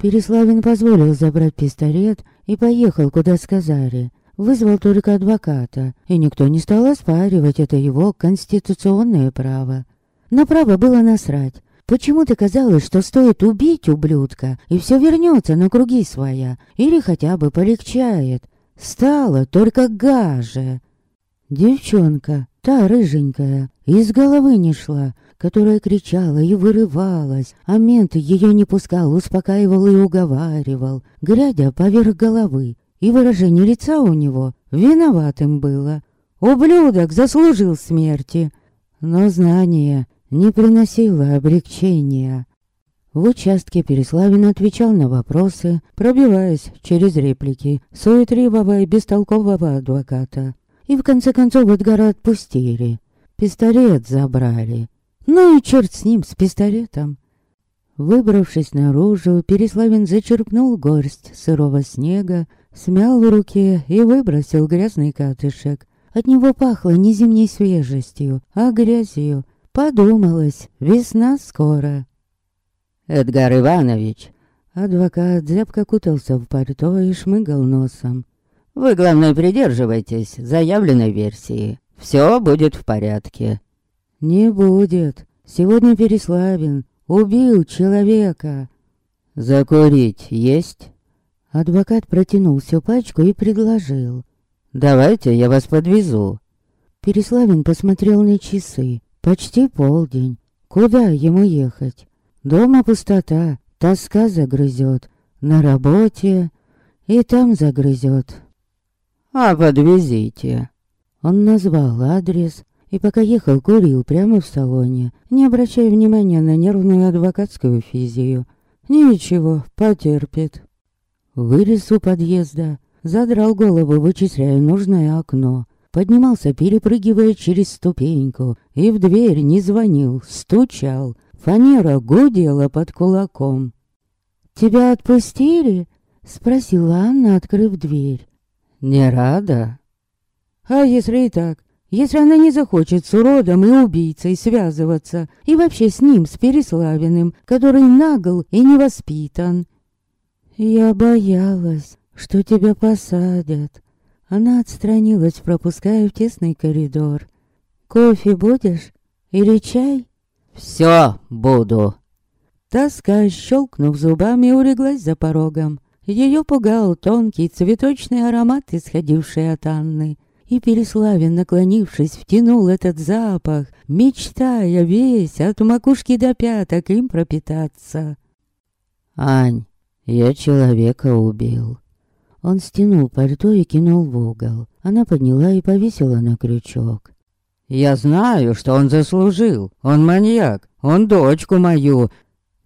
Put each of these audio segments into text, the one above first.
Переславин позволил забрать пистолет и поехал, куда сказали. Вызвал только адвоката, и никто не стал оспаривать это его конституционное право. На право было насрать. Почему-то казалось, что стоит убить ублюдка, и все вернется на круги своя, или хотя бы полегчает. Стало только гаже. Девчонка, та рыженькая, из головы не шла, которая кричала и вырывалась, а мент ее не пускал, успокаивал и уговаривал, глядя поверх головы. И выражение лица у него виноватым было. Ублюдок заслужил смерти. Но знание не приносило облегчения. В участке Переславин отвечал на вопросы, пробиваясь через реплики суетливого и бестолкового адвоката. И в конце концов Эдгара отпустили. Пистолет забрали. Ну и черт с ним, с пистолетом. Выбравшись наружу, Переславин зачерпнул горсть сырого снега, смял в руке и выбросил грязный катышек. От него пахло не зимней свежестью, а грязью. Подумалось, весна скоро. «Эдгар Иванович!» Адвокат зябко кутался в пальто и шмыгал носом. «Вы, главное, придерживайтесь заявленной версии. Все будет в порядке». «Не будет. Сегодня Переславин убил человека». «Закурить есть?» Адвокат протянул всю пачку и предложил. «Давайте я вас подвезу». Переславин посмотрел на часы. Почти полдень. Куда ему ехать? Дома пустота, тоска загрызет. На работе и там загрызет. «А подвезите». Он назвал адрес и пока ехал, курил прямо в салоне, не обращая внимания на нервную адвокатскую физию. Ничего, потерпит. Вылез у подъезда, задрал голову, вычисляя нужное окно. Поднимался, перепрыгивая через ступеньку, и в дверь не звонил, стучал. Фанера гудела под кулаком. «Тебя отпустили?» — спросила Анна, открыв дверь. «Не рада?» «А если и так? Если она не захочет с уродом и убийцей связываться, и вообще с ним, с Переславиным, который нагл и невоспитан?» «Я боялась, что тебя посадят». Она отстранилась, пропуская в тесный коридор. «Кофе будешь? Или чай?» «Все буду». Тоска, щелкнув зубами, улеглась за порогом. Ее пугал тонкий цветочный аромат, исходивший от Анны. И Переславин, наклонившись, втянул этот запах, мечтая весь от макушки до пяток им пропитаться. «Ань, я человека убил». Он стянул пальто и кинул в угол. Она подняла и повесила на крючок. «Я знаю, что он заслужил. Он маньяк. Он дочку мою.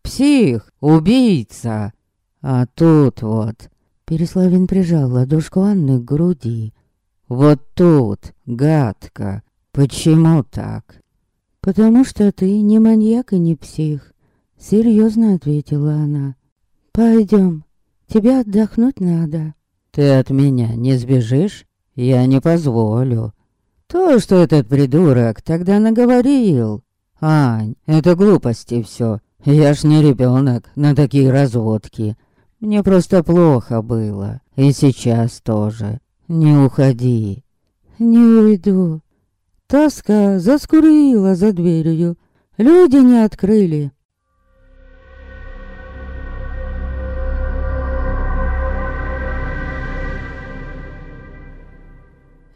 Псих, убийца. А тут вот...» Переславин прижал ладошку Анны к груди. «Вот тут, гадко. Почему так?» «Потому что ты не маньяк и не псих», — серьезно ответила она. «Пойдем, тебе отдохнуть надо». «Ты от меня не сбежишь? Я не позволю». То, что этот придурок тогда наговорил. Ань, это глупости все. Я ж не ребенок на такие разводки. Мне просто плохо было. И сейчас тоже. Не уходи. Не уйду. Тоска заскурила за дверью. Люди не открыли.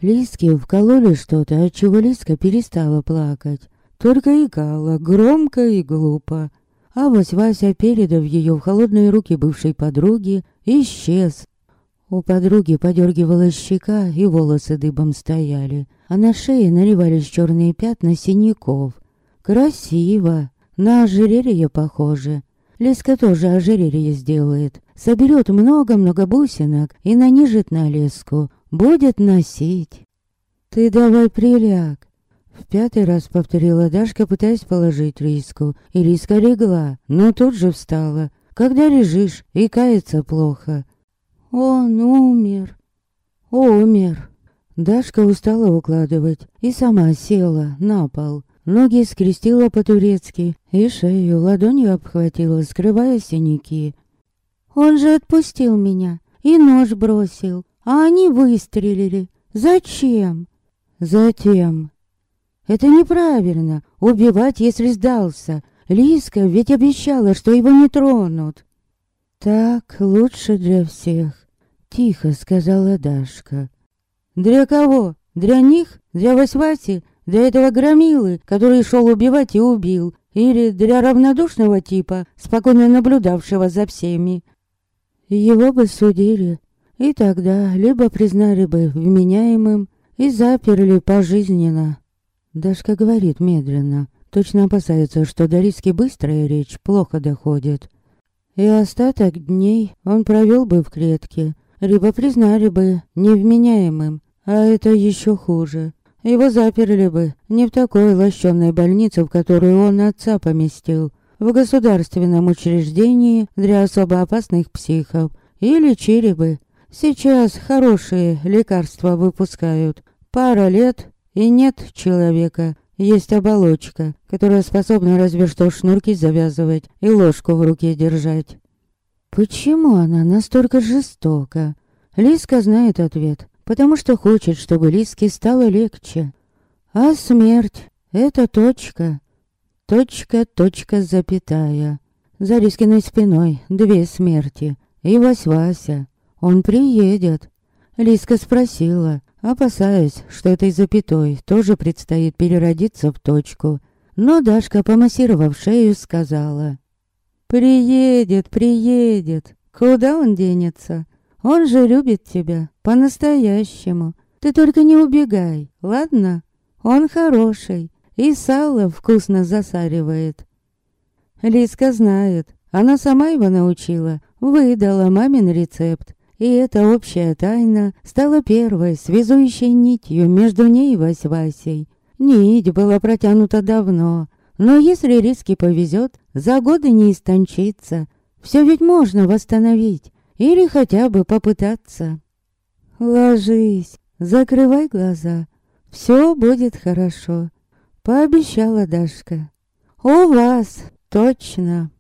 Лиске вкололи что-то, отчего Лиска перестала плакать. Только икала, громко и глупо. А вось Вася, передав ее в холодные руки бывшей подруги, исчез. У подруги подергивалась щека, и волосы дыбом стояли, а на шее наливались черные пятна синяков. Красиво, на ожерелье похоже. Леска тоже ожерелье сделает. Соберет много-много бусинок и нанижет на леску. Будет носить. Ты давай приляг. В пятый раз повторила Дашка, пытаясь положить риску. И риска легла, но тут же встала. Когда лежишь, и кается плохо. Он умер. Умер. Дашка устала укладывать и сама села на пол. Ноги скрестила по-турецки и шею ладонью обхватила, скрывая синяки. Он же отпустил меня и нож бросил, а они выстрелили. Зачем? Затем. Это неправильно, убивать, если сдался. Лиска ведь обещала, что его не тронут. Так лучше для всех, тихо сказала Дашка. Для кого? Для них? Для Васваси? Для этого громилы, который шел убивать и убил? Или для равнодушного типа, спокойно наблюдавшего за всеми? Его бы судили, и тогда либо признали бы вменяемым и заперли пожизненно. Дашка говорит медленно, точно опасается, что до риски быстрая речь плохо доходит. И остаток дней он провел бы в клетке, либо признали бы невменяемым, а это еще хуже. Его заперли бы не в такой лощенной больнице, в которую он отца поместил, в государственном учреждении для особо опасных психов, и лечили бы. Сейчас хорошие лекарства выпускают. Пара лет, и нет человека. Есть оболочка, которая способна разве что шнурки завязывать и ложку в руке держать. Почему она настолько жестока? Лиска знает ответ, потому что хочет, чтобы Лиске стало легче. А смерть — это точка. Точка, точка, запятая. За Лискиной спиной две смерти. И Вась-Вася. Он приедет. Лиска спросила, опасаясь, что этой запятой тоже предстоит переродиться в точку. Но Дашка, помассировав шею, сказала. «Приедет, приедет. Куда он денется? Он же любит тебя по-настоящему. Ты только не убегай, ладно? Он хороший и сало вкусно засаривает». Лиска знает. Она сама его научила, выдала мамин рецепт. И эта общая тайна стала первой связующей нитью между ней и Вась-Васей. Нить была протянута давно, но если риски повезет, за годы не истончится. Все ведь можно восстановить, или хотя бы попытаться. Ложись, закрывай глаза, все будет хорошо, пообещала Дашка. У вас точно.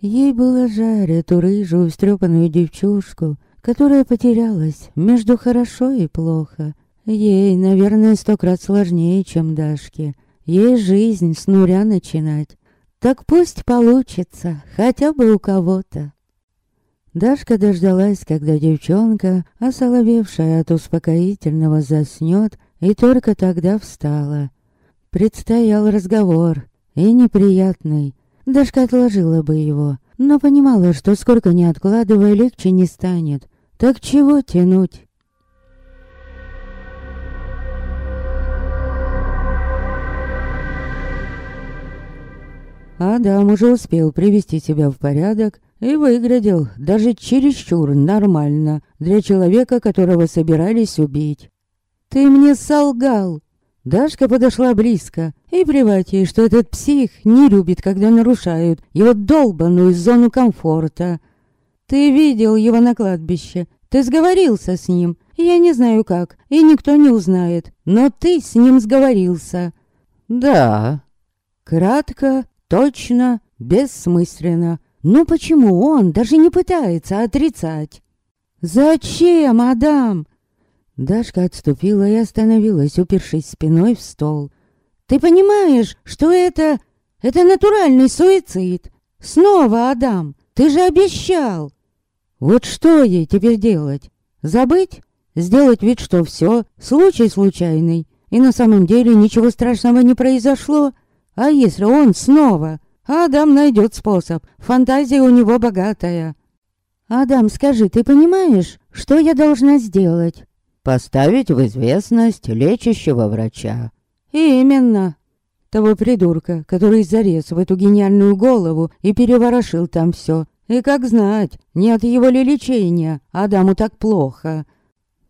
Ей было жаль эту рыжую, встрепанную девчушку, которая потерялась между хорошо и плохо. Ей, наверное, сто крат сложнее, чем Дашке. Ей жизнь с нуля начинать. Так пусть получится, хотя бы у кого-то. Дашка дождалась, когда девчонка, осоловевшая от успокоительного, заснет, и только тогда встала. Предстоял разговор, и неприятный, Дашка отложила бы его, но понимала, что сколько не откладывая, легче не станет. Так чего тянуть? Адам уже успел привести себя в порядок и выглядел даже чересчур нормально для человека, которого собирались убить. «Ты мне солгал!» Дашка подошла близко, и плевать ей, что этот псих не любит, когда нарушают его долбанную зону комфорта. Ты видел его на кладбище, ты сговорился с ним, я не знаю как, и никто не узнает, но ты с ним сговорился. Да. Кратко, точно, бессмысленно. Но почему он даже не пытается отрицать? Зачем, Адам? Дашка отступила и остановилась, упершись спиной в стол. «Ты понимаешь, что это... это натуральный суицид? Снова, Адам, ты же обещал!» «Вот что ей теперь делать? Забыть? Сделать вид, что все, случай случайный, и на самом деле ничего страшного не произошло? А если он снова? Адам найдет способ, фантазия у него богатая». «Адам, скажи, ты понимаешь, что я должна сделать?» Поставить в известность лечащего врача. Именно. Того придурка, который зарез в эту гениальную голову и переворошил там все. И как знать, не от его ли лечения Адаму так плохо.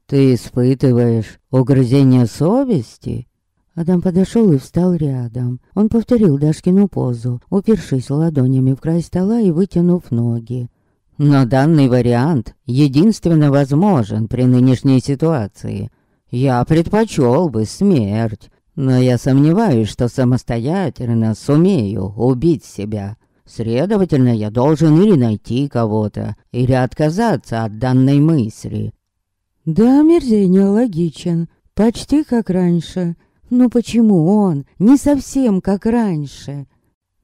Ты испытываешь угрызение совести? Адам подошел и встал рядом. Он повторил Дашкину позу, упершись ладонями в край стола и вытянув ноги. Но данный вариант единственно возможен при нынешней ситуации. Я предпочел бы смерть, но я сомневаюсь, что самостоятельно сумею убить себя. Следовательно, я должен или найти кого-то, или отказаться от данной мысли. Да, мерзение логичен, почти как раньше. Но почему он не совсем как раньше?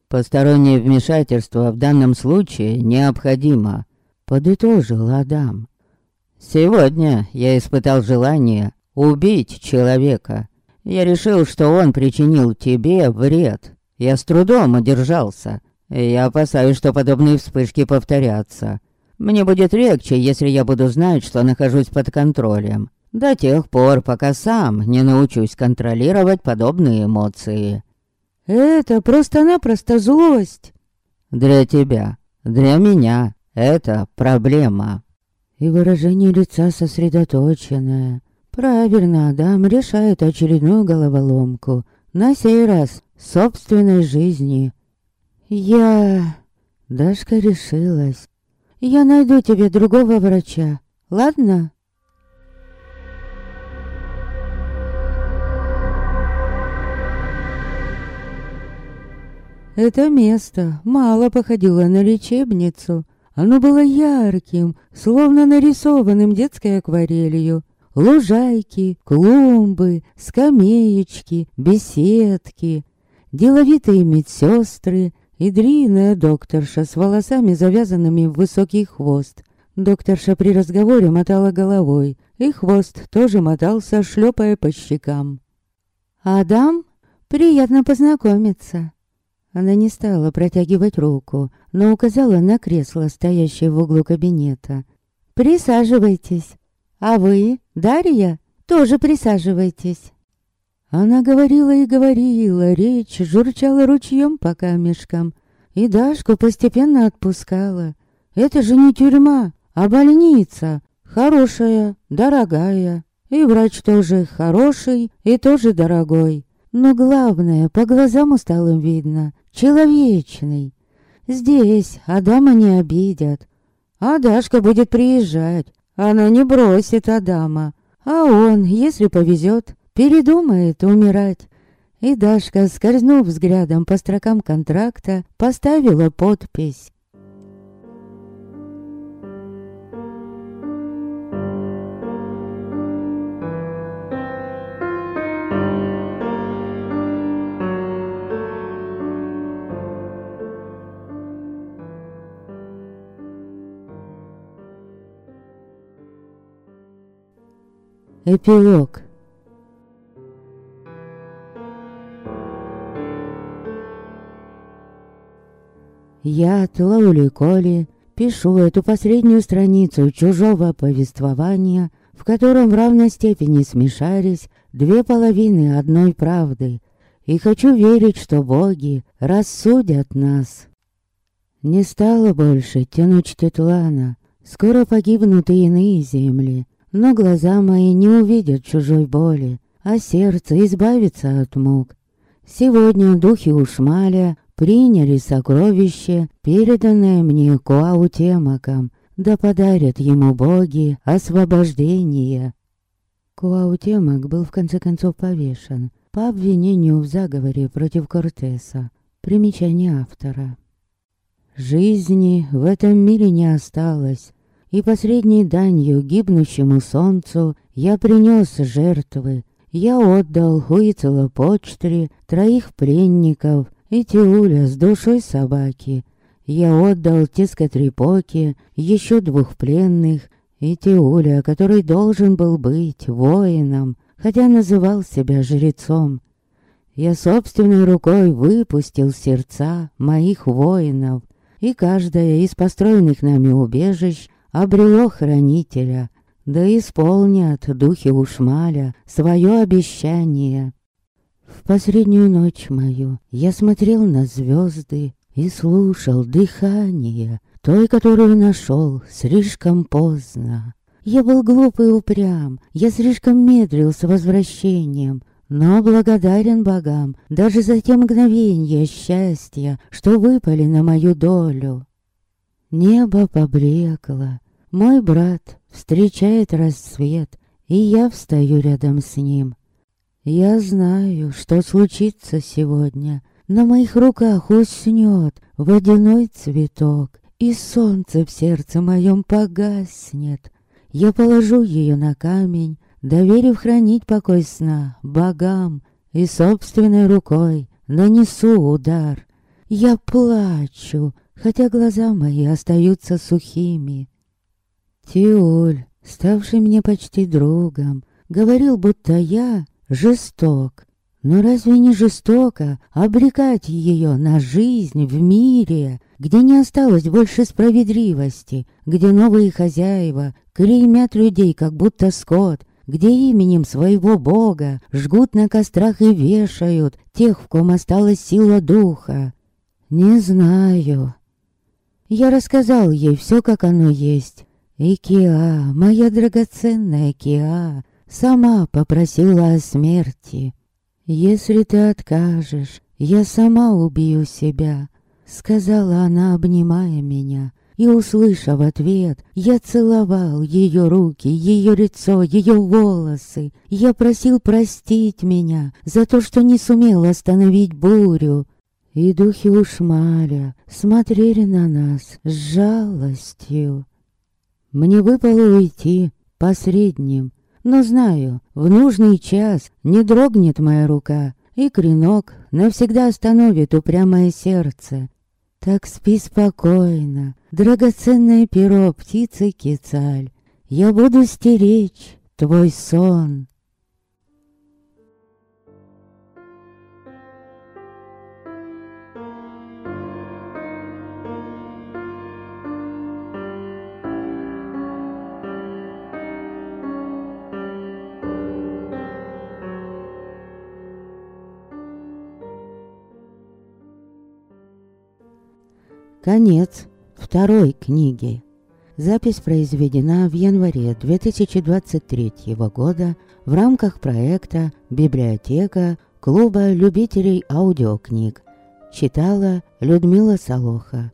Постороннее вмешательство в данном случае необходимо, подытожил Адам. Сегодня я испытал желание убить человека. Я решил, что он причинил тебе вред. Я с трудом одержался. Я опасаюсь, что подобные вспышки повторятся. Мне будет легче, если я буду знать, что нахожусь под контролем. До тех пор, пока сам не научусь контролировать подобные эмоции. Это просто-напросто злость. Для тебя, для меня это проблема. И выражение лица сосредоточенное. Правильно, Адам решает очередную головоломку. На сей раз собственной жизни. Я... Дашка решилась. Я найду тебе другого врача. Ладно? Это место мало походило на лечебницу. Оно было ярким, словно нарисованным детской акварелью. Лужайки, клумбы, скамеечки, беседки, деловитые медсестры, и длинная докторша с волосами, завязанными в высокий хвост. Докторша при разговоре мотала головой, и хвост тоже мотался, шлепая по щекам. «Адам, приятно познакомиться». Она не стала протягивать руку, но указала на кресло, стоящее в углу кабинета. «Присаживайтесь. А вы, Дарья, тоже присаживайтесь». Она говорила и говорила, речь журчала ручьем по камешкам. И Дашку постепенно отпускала. Это же не тюрьма, а больница. Хорошая, дорогая. И врач тоже хороший и тоже дорогой. Но главное, по глазам усталым видно, человечный. Здесь Адама не обидят. А Дашка будет приезжать. Она не бросит Адама. А он, если повезет, передумает умирать. И Дашка, скользнув взглядом по строкам контракта, поставила подпись. Эпилог Я, Тлаули Коли, пишу эту последнюю страницу чужого повествования, в котором в равной степени смешались две половины одной правды, и хочу верить, что боги рассудят нас. Не стало больше тянуть Тетлана, скоро погибнут и иные земли, но глаза мои не увидят чужой боли, а сердце избавится от мук. Сегодня духи Ушмаля приняли сокровище, переданное мне Куаутемаком, да подарят ему боги освобождение. Куаутемак был в конце концов повешен по обвинению в заговоре против Кортеса. Примечание автора. Жизни в этом мире не осталось, и последней данью гибнущему солнцу я принес жертвы. Я отдал Хуицелопочтре троих пленников — и Тиуля с душой собаки. Я отдал Тискотрепоке еще двух пленных, и Тиуля, который должен был быть воином, хотя называл себя жрецом. Я собственной рукой выпустил сердца моих воинов, и каждая из построенных нами убежищ обрело хранителя, да исполнят духи Ушмаля свое обещание. В последнюю ночь мою я смотрел на звезды и слушал дыхание той, которую нашел слишком поздно. Я был глуп и упрям, я слишком медлил с возвращением, но благодарен богам даже за те мгновения счастья, что выпали на мою долю. Небо поблекло, мой брат встречает рассвет, и я встаю рядом с ним. Я знаю, что случится сегодня. На моих руках уснет водяной цветок, И солнце в сердце моем погаснет. Я положу ее на камень, доверив хранить покой сна богам, И собственной рукой нанесу удар. Я плачу, хотя глаза мои остаются сухими. Тиуль, ставший мне почти другом, говорил, будто я жесток. Но разве не жестоко обрекать ее на жизнь в мире, где не осталось больше справедливости, где новые хозяева клеймят людей, как будто скот, где именем своего бога жгут на кострах и вешают тех, в ком осталась сила духа? Не знаю. Я рассказал ей все, как оно есть. И Киа, моя драгоценная Киа, сама попросила о смерти. «Если ты откажешь, я сама убью себя», — сказала она, обнимая меня. И, услышав ответ, я целовал ее руки, ее лицо, ее волосы. Я просил простить меня за то, что не сумел остановить бурю. И духи Ушмаля смотрели на нас с жалостью. Мне выпало уйти посредним, но знаю, в нужный час не дрогнет моя рука, и кренок навсегда остановит упрямое сердце. Так спи спокойно, драгоценное перо птицы Кицаль. Я буду стеречь твой сон. Конец второй книги. Запись произведена в январе 2023 года в рамках проекта «Библиотека Клуба любителей аудиокниг». Читала Людмила Солоха.